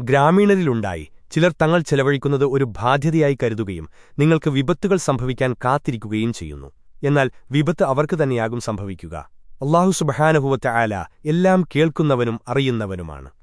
ഗ്രാമീണരിലുണ്ടായി. ചിലർ തങ്ങൾ ചെലവഴിക്കുന്നത് ഒരു ബാധ്യതയായി കരുതുകയും നിങ്ങൾക്ക് വിപത്തുകൾ സംഭവിക്കാൻ കാത്തിരിക്കുകയും ചെയ്യുന്നു. എന്നാൽ വിപത്ത് അവർക്ക് തന്നെയാകും സംഭവിക്കുക. അള്ളാഹു സുബഹാനുഭവത്തെ ആല എല്ലാം കേൾക്കുന്നവനും അറിയുന്നവനുമാണ്.